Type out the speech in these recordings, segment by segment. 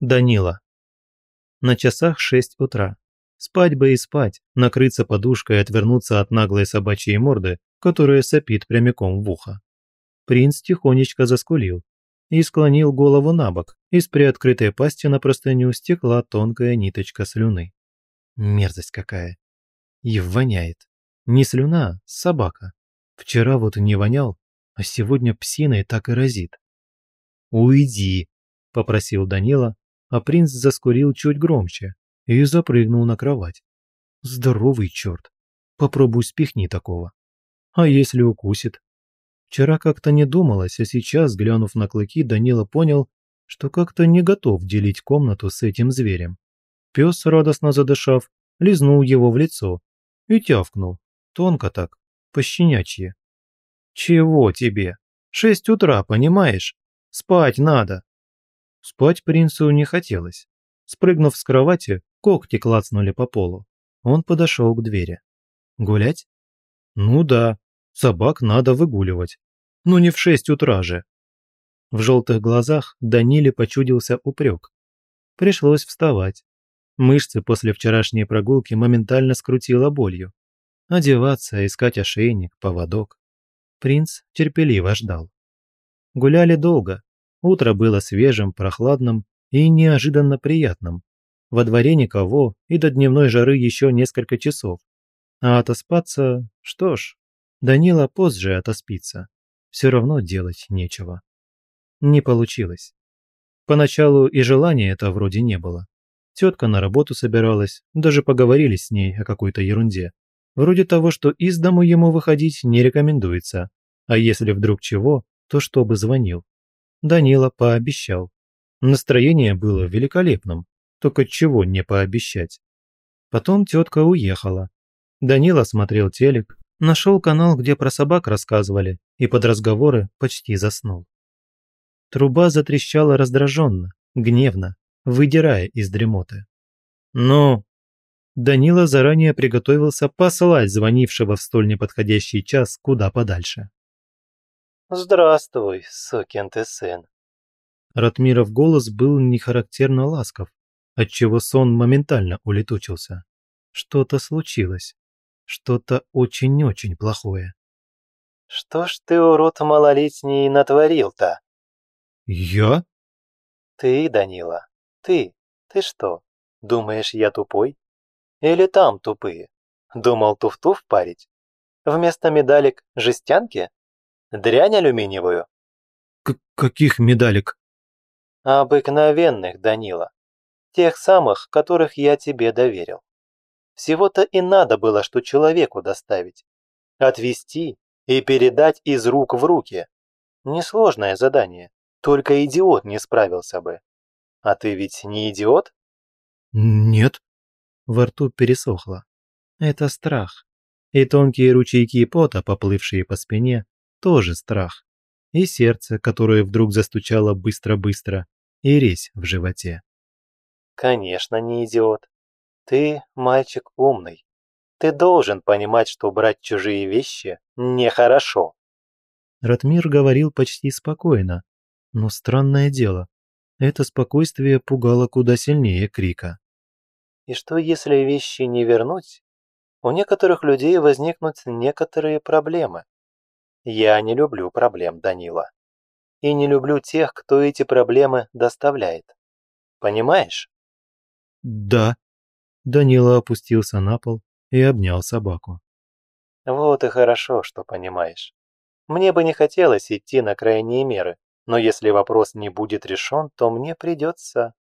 Данила. На часах шесть утра. Спать бы и спать, накрыться подушкой и отвернуться от наглой собачьей морды, которая сопит прямиком в ухо. Принц тихонечко заскулил и склонил голову на бок, из приоткрытой пасти на простыню стекла тонкая ниточка слюны. Мерзость какая. И воняет. Не слюна, собака. Вчера вот не вонял, а сегодня псиной так и разит. «Уйди», – попросил Данила, а принц заскурил чуть громче и запрыгнул на кровать. Здоровый черт! Попробуй спихни такого. А если укусит? Вчера как-то не думалось, а сейчас, глянув на клыки, Данила понял, что как-то не готов делить комнату с этим зверем. Пес, радостно задышав, лизнул его в лицо и тявкнул, тонко так, пощенячье. «Чего тебе? Шесть утра, понимаешь? Спать надо!» Спать принцу не хотелось. Спрыгнув с кровати, когти клацнули по полу. Он подошел к двери. «Гулять?» «Ну да, собак надо выгуливать. Ну не в шесть утра же». В желтых глазах Даниле почудился упрек. Пришлось вставать. Мышцы после вчерашней прогулки моментально скрутило болью. Одеваться, искать ошейник, поводок. Принц терпеливо ждал. Гуляли долго, Утро было свежим, прохладным и неожиданно приятным. Во дворе никого и до дневной жары еще несколько часов. А отоспаться, что ж, Данила позже отоспится. Все равно делать нечего. Не получилось. Поначалу и желания это вроде не было. Тетка на работу собиралась, даже поговорили с ней о какой-то ерунде. Вроде того, что из дому ему выходить не рекомендуется, а если вдруг чего, то чтобы звонил. Данила пообещал. Настроение было великолепным, только чего не пообещать. Потом тетка уехала. Данила смотрел телек, нашел канал, где про собак рассказывали, и под разговоры почти заснул. Труба затрещала раздраженно, гневно, выдирая из дремоты. Но Данила заранее приготовился послать звонившего в столь неподходящий час куда подальше. «Здравствуй, сукин ты сын!» Ратмиров голос был нехарактерно ласков, отчего сон моментально улетучился. Что-то случилось. Что-то очень-очень плохое. «Что ж ты, урод малолетний, натворил-то?» «Я?» «Ты, Данила, ты, ты что, думаешь, я тупой? Или там тупые? Думал туфту -туф парить? Вместо медалек жестянки?» Дрянь алюминиевую? К каких медалек? Обыкновенных, Данила. Тех самых, которых я тебе доверил. Всего-то и надо было, что человеку доставить. отвезти и передать из рук в руки. Несложное задание. Только идиот не справился бы. А ты ведь не идиот? Нет. Во рту пересохло. Это страх. И тонкие ручейки пота, поплывшие по спине, тоже страх. И сердце, которое вдруг застучало быстро-быстро, и резь в животе. «Конечно, не идиот. Ты мальчик умный. Ты должен понимать, что брать чужие вещи нехорошо». Ратмир говорил почти спокойно, но странное дело. Это спокойствие пугало куда сильнее крика. «И что, если вещи не вернуть? У некоторых людей возникнут некоторые проблемы. Я не люблю проблем Данила. И не люблю тех, кто эти проблемы доставляет. Понимаешь? Да. Данила опустился на пол и обнял собаку. Вот и хорошо, что понимаешь. Мне бы не хотелось идти на крайние меры, но если вопрос не будет решен, то мне придется.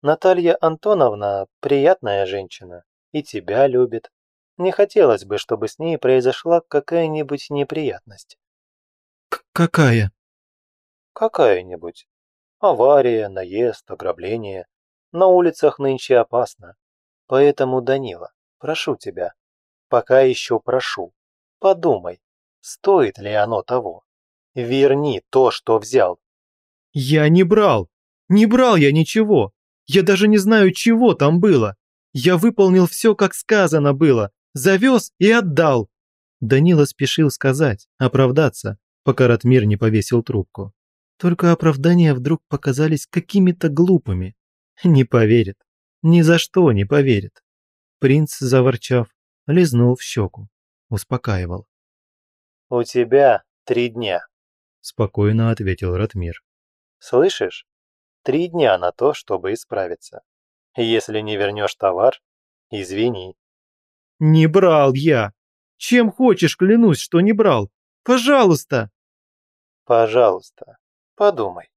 Наталья Антоновна приятная женщина и тебя любит, не хотелось бы, чтобы с ней произошла какая-нибудь неприятность. «Какая?» «Какая-нибудь. Авария, наезд, ограбление. На улицах нынче опасно. Поэтому, Данила, прошу тебя, пока еще прошу, подумай, стоит ли оно того. Верни то, что взял». «Я не брал. Не брал я ничего. Я даже не знаю, чего там было. Я выполнил все, как сказано было. Завез и отдал!» Данила спешил сказать, оправдаться, пока Ратмир не повесил трубку. Только оправдания вдруг показались какими-то глупыми. Не поверит. Ни за что не поверит. Принц, заворчав, лизнул в щеку. Успокаивал. «У тебя три дня», – спокойно ответил Ратмир. «Слышишь? Три дня на то, чтобы исправиться. Если не вернешь товар, извини, «Не брал я! Чем хочешь, клянусь, что не брал! Пожалуйста!» «Пожалуйста, подумай»,